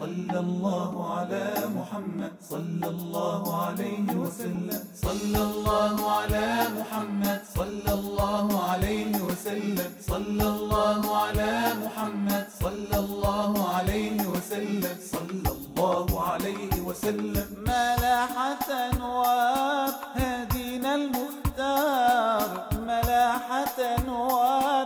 صلى الله على محمد. صلى الله عليه وسلم. صلى الله على محمد. صلى الله عليه وسلم. صلى الله على محمد. صلى الله عليه وسلم. صلى الله عليه وسلم. ملاحة نواب هدينا المختار. ملاحة نواب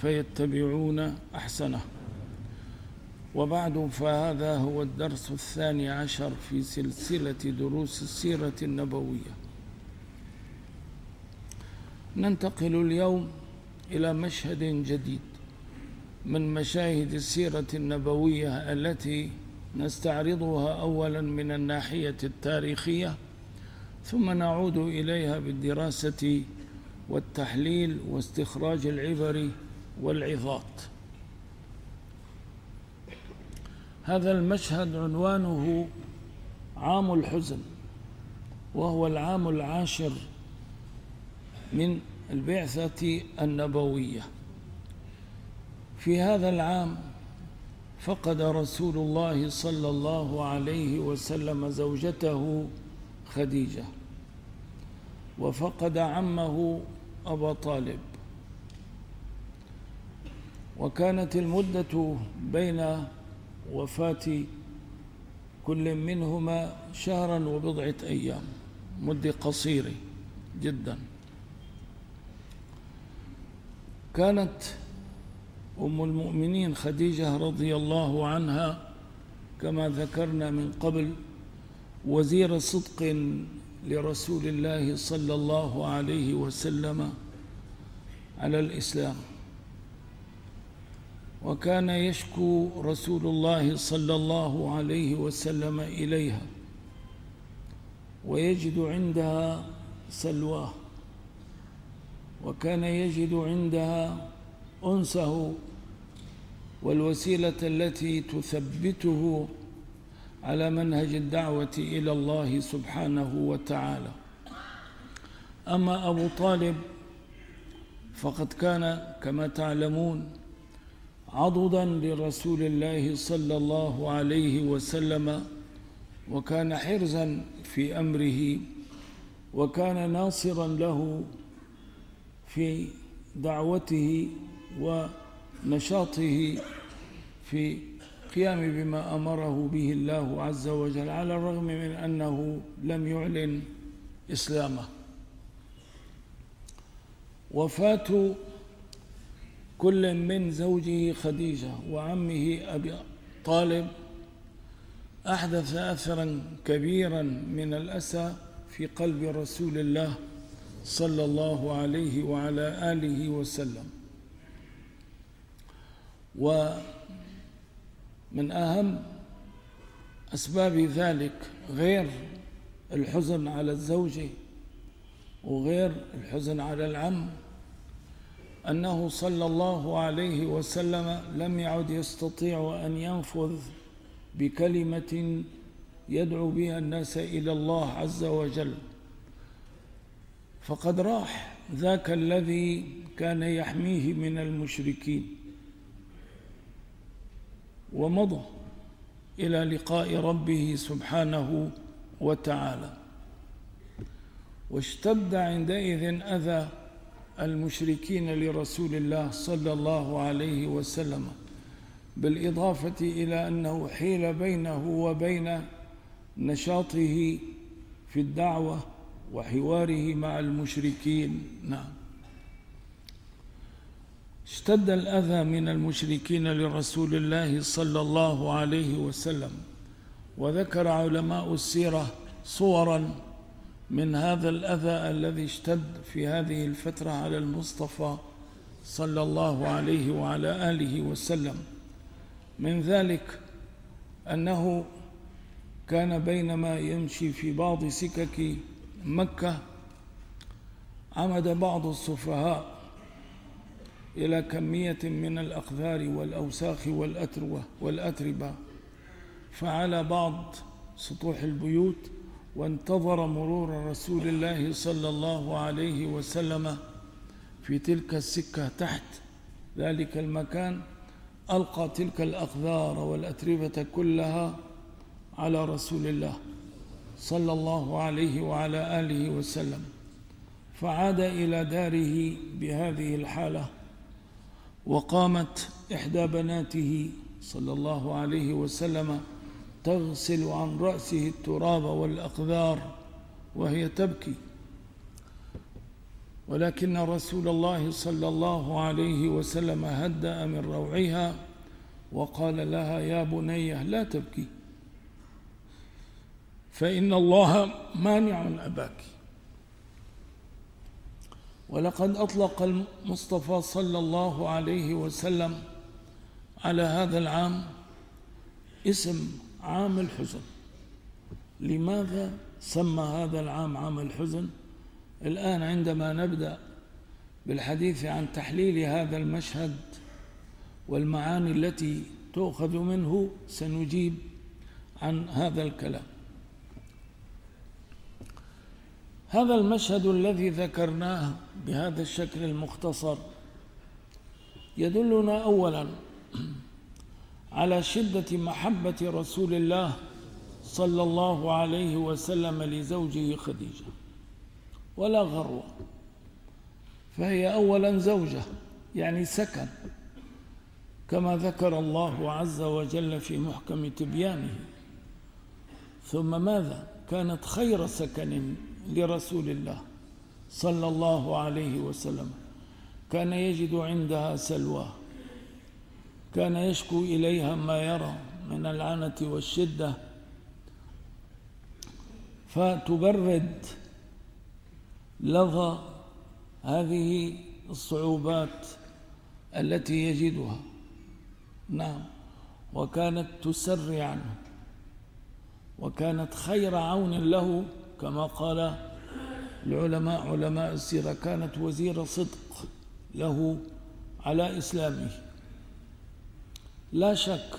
فيتبعون أحسنه. وبعد فهذا هو الدرس الثاني عشر في سلسلة دروس السيرة النبوية. ننتقل اليوم إلى مشهد جديد من مشاهد السيرة النبوية التي نستعرضها أولا من الناحية التاريخية ثم نعود إليها بالدراسة والتحليل واستخراج العبر والعظات. هذا المشهد عنوانه عام الحزن وهو العام العاشر من البعثة النبوية. في هذا العام فقد رسول الله صلى الله عليه وسلم زوجته خديجة وفقد عمه أبا طالب. وكانت المدة بين وفاة كل منهما شهرا وبضعة أيام مدة قصيرة جدا. كانت أم المؤمنين خديجة رضي الله عنها كما ذكرنا من قبل وزير صدق لرسول الله صلى الله عليه وسلم على الإسلام. وكان يشكو رسول الله صلى الله عليه وسلم إليها ويجد عندها سلواه وكان يجد عندها أنسه والوسيلة التي تثبته على منهج الدعوة إلى الله سبحانه وتعالى. أما أبو طالب فقد كان كما تعلمون عضدا لرسول الله صلى الله عليه وسلم وكان حرزا في أمره وكان ناصرا له في دعوته ونشاطه في قيام بما أمره به الله عز وجل على الرغم من أنه لم يعلن إسلامه. وفاة كل من زوجه خديجة وعمه أبي طالب أحدث أثرا كبيرا من الأسى في قلب رسول الله صلى الله عليه وعلى آله وسلم. ومن أهم أسباب ذلك غير الحزن على الزوجة وغير الحزن على العم أنه صلى الله عليه وسلم لم يعد يستطيع أن ينفذ بكلمة يدعو بها الناس إلى الله عز وجل. فقد راح ذاك الذي كان يحميه من المشركين ومضى إلى لقاء ربه سبحانه وتعالى. واشتد عندئذ أذى المشركين لرسول الله صلى الله عليه وسلم بالإضافة إلى أنه حيل بينه وبين نشاطه في الدعوة وحواره مع المشركين. نعم. اشتد الأذى من المشركين لرسول الله صلى الله عليه وسلم وذكر علماء السيرة صورا من هذا الأذى الذي اشتد في هذه الفترة على المصطفى صلى الله عليه وعلى آله وسلم. من ذلك أنه كان بينما يمشي في بعض سكك مكة عمد بعض السفهاء إلى كمية من الأقذار والأوساخ والأتروة والأتربة فعلى بعض سطوح البيوت وانتظر مرور رسول الله صلى الله عليه وسلم في تلك السكة تحت ذلك المكان ألقى تلك الأقذار والأتربة كلها على رسول الله صلى الله عليه وعلى آله وسلم. فعاد إلى داره بهذه الحالة وقامت إحدى بناته صلى الله عليه وسلم تغسل عن رأسه التراب والأقذار وهي تبكي. ولكن رسول الله صلى الله عليه وسلم هدأ من روعها وقال لها يا بنيه لا تبكي فإن الله مانع أباك. ولقد أطلق المصطفى صلى الله عليه وسلم على هذا العام اسم عام الحزن. لماذا سمى هذا العام عام الحزن؟ الآن عندما نبدأ بالحديث عن تحليل هذا المشهد والمعاني التي تؤخذ منه سنجيب عن هذا الكلام. هذا المشهد الذي ذكرناه بهذا الشكل المختصر يدلنا أولا على شدة محبة رسول الله صلى الله عليه وسلم لزوجه خديجة. ولا غروة. فهي أولا زوجة يعني سكن. كما ذكر الله عز وجل في محكم تبيانه. ثم ماذا؟ كانت خير سكن لرسول الله صلى الله عليه وسلم. كان يجد عندها سلوى. كان يشكو إليها ما يرى من العنة والشدة. فتبرد لظى هذه الصعوبات التي يجدها. نعم. وكانت تسري عنه. وكانت خير عون له كما قال العلماء. علماء السيرة كانت وزير صدق له على إسلامه. لا شك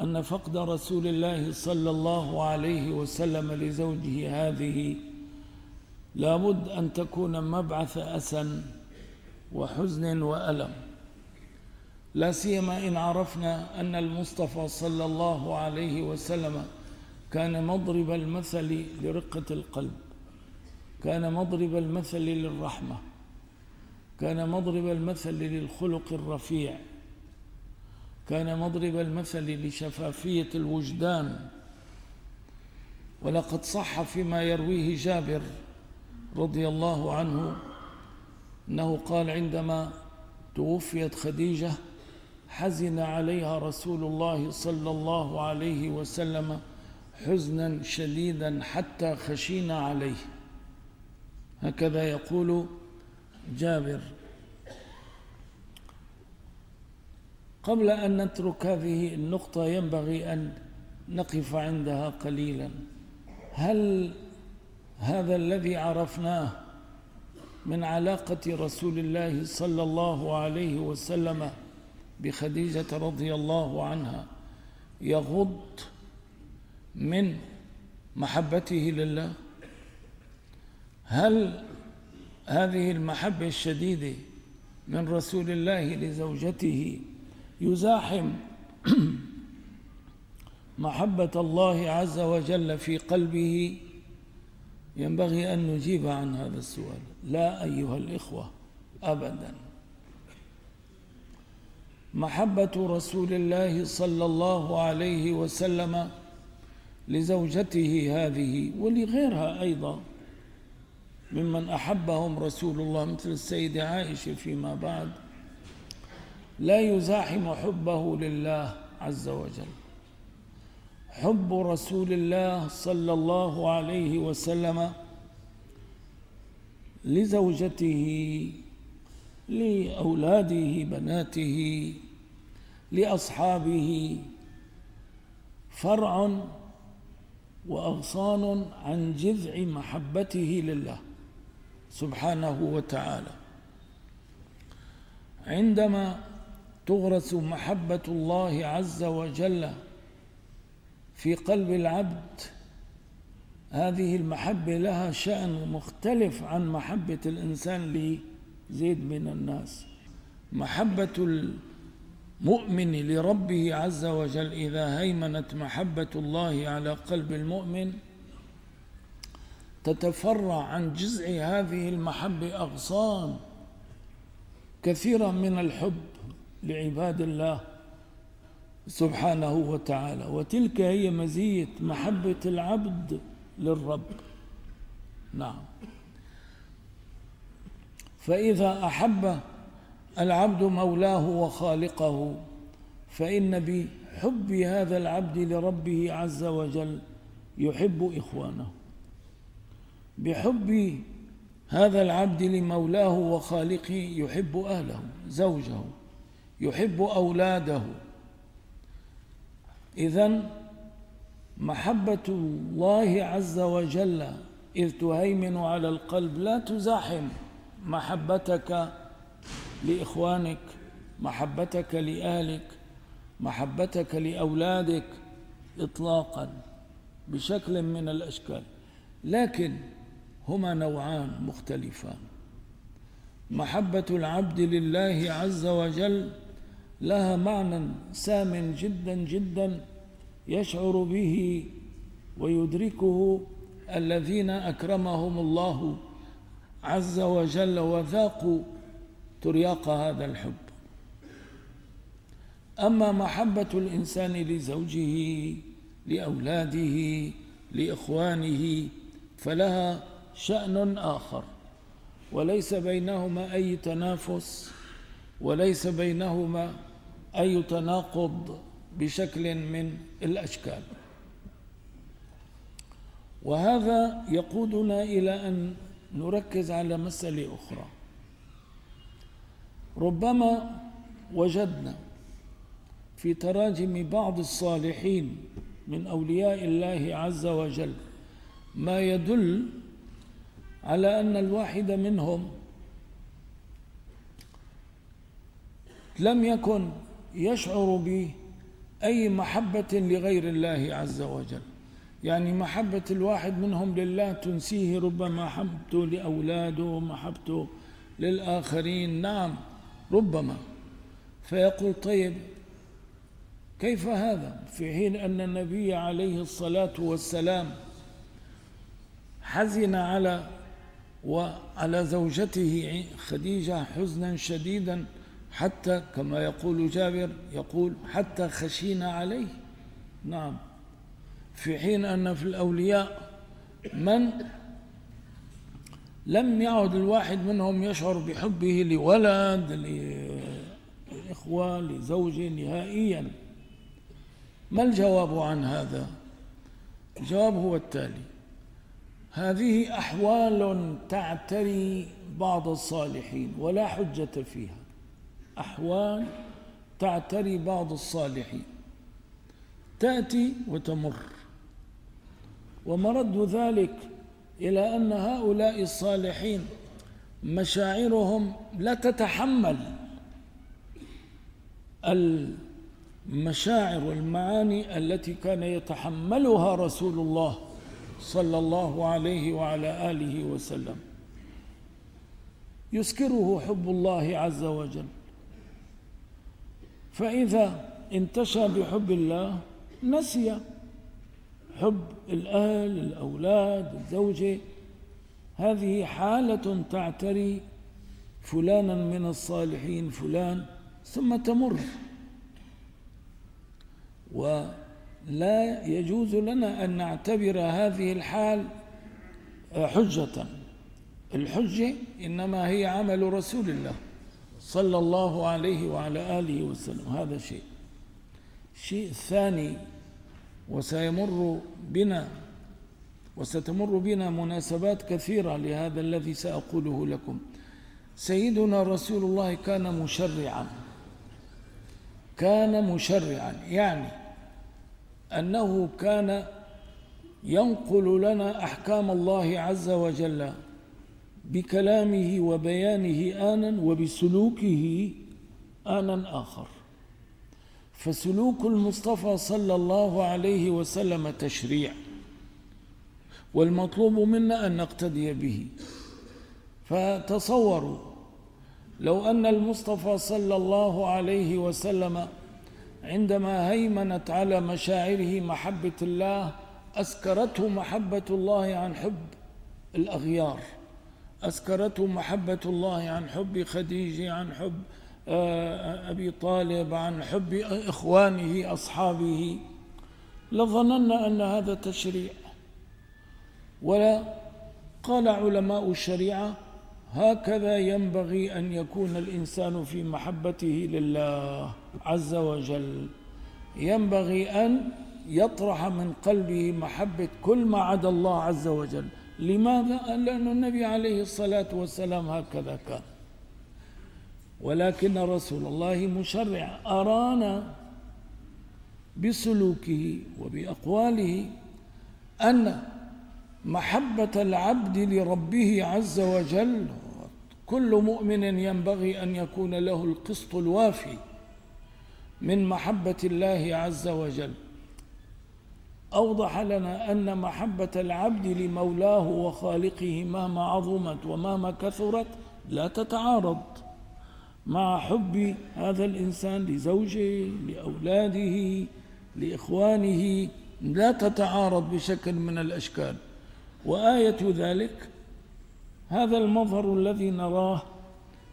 أن فقد رسول الله صلى الله عليه وسلم لزوجه هذه لابد أن تكون مبعث أسى وحزن وألم. لا سيما إن عرفنا أن المصطفى صلى الله عليه وسلم كان مضرب المثل لرقة القلب كان مضرب المثل للرحمة كان مضرب المثل للخلق الرفيع. كان مضرب المثل لشفافية الوجدان. ولقد صح فيما يرويه جابر رضي الله عنه أنه قال عندما توفيت خديجة حزن عليها رسول الله صلى الله عليه وسلم حزنا شديدا حتى خشينا عليه. هكذا يقول جابر. قبل أن نترك هذه النقطة ينبغي أن نقف عندها قليلا. هل هذا الذي عرفناه من علاقة رسول الله صلى الله عليه وسلم بخديجة رضي الله عنها يغض من محبته لله؟ هل هذه المحبة الشديدة من رسول الله لزوجته يزاحم محبة الله عز وجل في قلبه ينبغي أن نجيب عن هذا السؤال. لا أيها الإخوة أبدا. محبة رسول الله صلى الله عليه وسلم لزوجته هذه ولغيرها أيضا ممن أحبهم رسول الله مثل السيدة عائشة فيما بعد. لا يزاحم حبه لله عز وجل. حب رسول الله صلى الله عليه وسلم لزوجته لأولاده بناته لأصحابه فرع وأغصان عن جذع محبته لله سبحانه وتعالى. عندما تغرس محبة الله عز وجل في قلب العبد. هذه المحبة لها شأن مختلف عن محبة الإنسان لزيد من الناس. محبة المؤمن لربه عز وجل إذا هيمنت محبة الله على قلب المؤمن تتفرع عن جزء هذه المحبة أغصان كثيرة من الحب. لعباد الله سبحانه وتعالى. وتلك هي مزية محبة العبد للرب. نعم. فإذا أحب العبد مولاه وخالقه فإن بحب هذا العبد لربه عز وجل يحب إخوانه. بحب هذا العبد لمولاه وخالقه يحب أهله زوجه. يحب أولاده. إذا محبة الله عز وجل إذ تهيمن على القلب لا تزاحم محبتك لإخوانك محبتك لأهلك محبتك لأولادك إطلاقا بشكل من الأشكال. لكن هما نوعان مختلفان. محبة العبد لله عز وجل لها معنى سام جدا جدا يشعر به ويدركه الذين أكرمهم الله عز وجل وذاقوا ترياق هذا الحب. أما محبة الإنسان لزوجه لأولاده لإخوانه فلها شأن آخر. وليس بينهما أي تنافس وليس بينهما أي تناقض بشكل من الأشكال. وهذا يقودنا إلى أن نركز على مسألة أخرى. ربما وجدنا في تراجم بعض الصالحين من أولياء الله عز وجل ما يدل على أن الواحد منهم لم يكن يشعر بأي محبة لغير الله عز وجل. يعني محبة الواحد منهم لله تنسيه ربما محبته لأولاده محبته للآخرين. نعم ربما. فيقول طيب كيف هذا؟ في حين أن النبي عليه الصلاة والسلام حزن على وعلى زوجته خديجة حزنا شديدا حتى كما يقول جابر يقول حتى خشينا عليه. نعم. في حين أن في الأولياء من لم يعد الواحد منهم يشعر بحبه لولد لإخوة لزوج نهائيا. ما الجواب عن هذا؟ الجواب هو التالي. هذه أحوال تعتري بعض الصالحين ولا حجة فيها. أحوال تعتري بعض الصالحين. تأتي وتمر. ومرد ذلك إلى أن هؤلاء الصالحين مشاعرهم لا تتحمل. المشاعر والمعاني التي كان يتحملها رسول الله صلى الله عليه وعلى آله وسلم. يسكره حب الله عز وجل. فإذا انتشى بحب الله نسي حب الأهل الأولاد الزوجة. هذه حالة تعتري فلانا من الصالحين فلان ثم تمر. ولا يجوز لنا أن نعتبر هذه الحال حجة. الحجة إنما هي عمل رسول الله. صلى الله عليه وعلى آله وسلم. هذا شيء. الشيء الثاني وسيمر بنا وستمر بنا مناسبات كثيرة لهذا الذي سأقوله لكم. سيدنا رسول الله كان مشرعا. كان مشرعا. يعني أنه كان ينقل لنا أحكام الله عز وجل بكلامه وبيانه آنا وبسلوكه آنا آخر. فسلوك المصطفى صلى الله عليه وسلم تشريع والمطلوب منا أن نقتدي به. فتصوروا لو أن المصطفى صلى الله عليه وسلم عندما هيمنت على مشاعره محبة الله أسكرته محبة الله عن حب الأغيار. أسكرته محبة الله عن حب خديجة عن حب آه، أبي طالب عن حب إخوانه أصحابه. لظننا أن هذا تشريع. ولا قال علماء الشريعة هكذا ينبغي أن يكون الإنسان في محبته لله عز وجل. ينبغي أن يطرح من قلبه محبة كل ما عدا الله عز وجل. لماذا؟ لأن النبي عليه الصلاة والسلام هكذا كان ولكن رسول الله مشرع أرانا بسلوكه وبأقواله أن محبة العبد لربه عز وجل كل مؤمن ينبغي أن يكون له القسط الوافي من محبة الله عز وجل أوضح لنا أن محبة العبد لمولاه وخالقه مهما عظمت ومهما كثرت لا تتعارض مع حب هذا الإنسان لزوجه لأولاده لإخوانه لا تتعارض بشكل من الأشكال. وآية ذلك هذا المظهر الذي نراه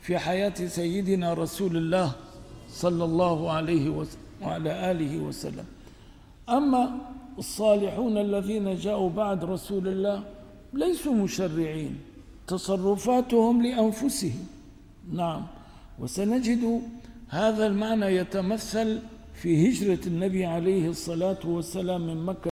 في حياة سيدنا رسول الله صلى الله عليه وعلى آله وسلم. أما الصالحون الذين جاءوا بعد رسول الله ليسوا مشرعين. تصرفاتهم لأنفسهم. نعم. وسنجد هذا المعنى يتمثل في هجرة النبي عليه الصلاة والسلام من مكة